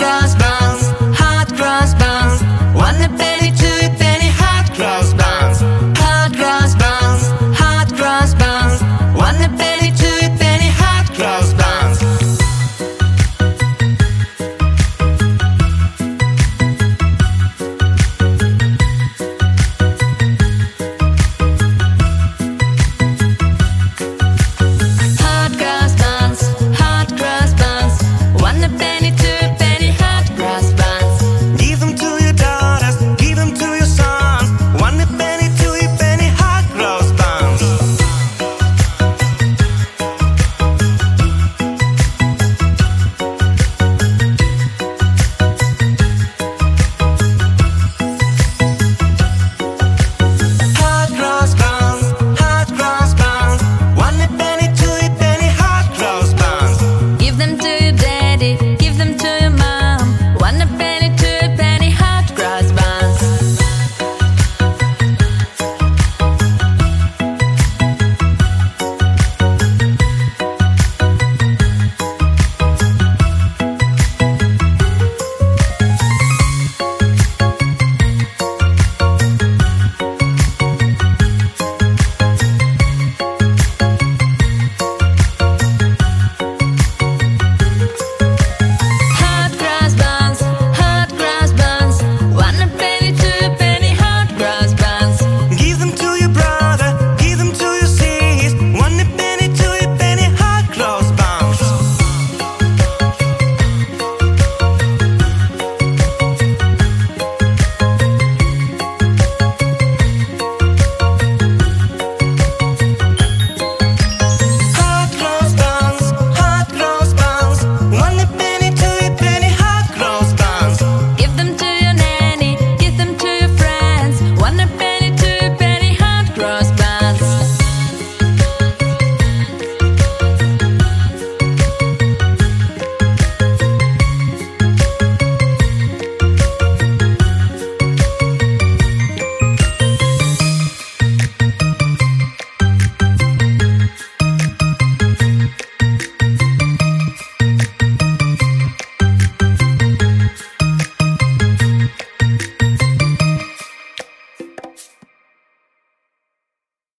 lost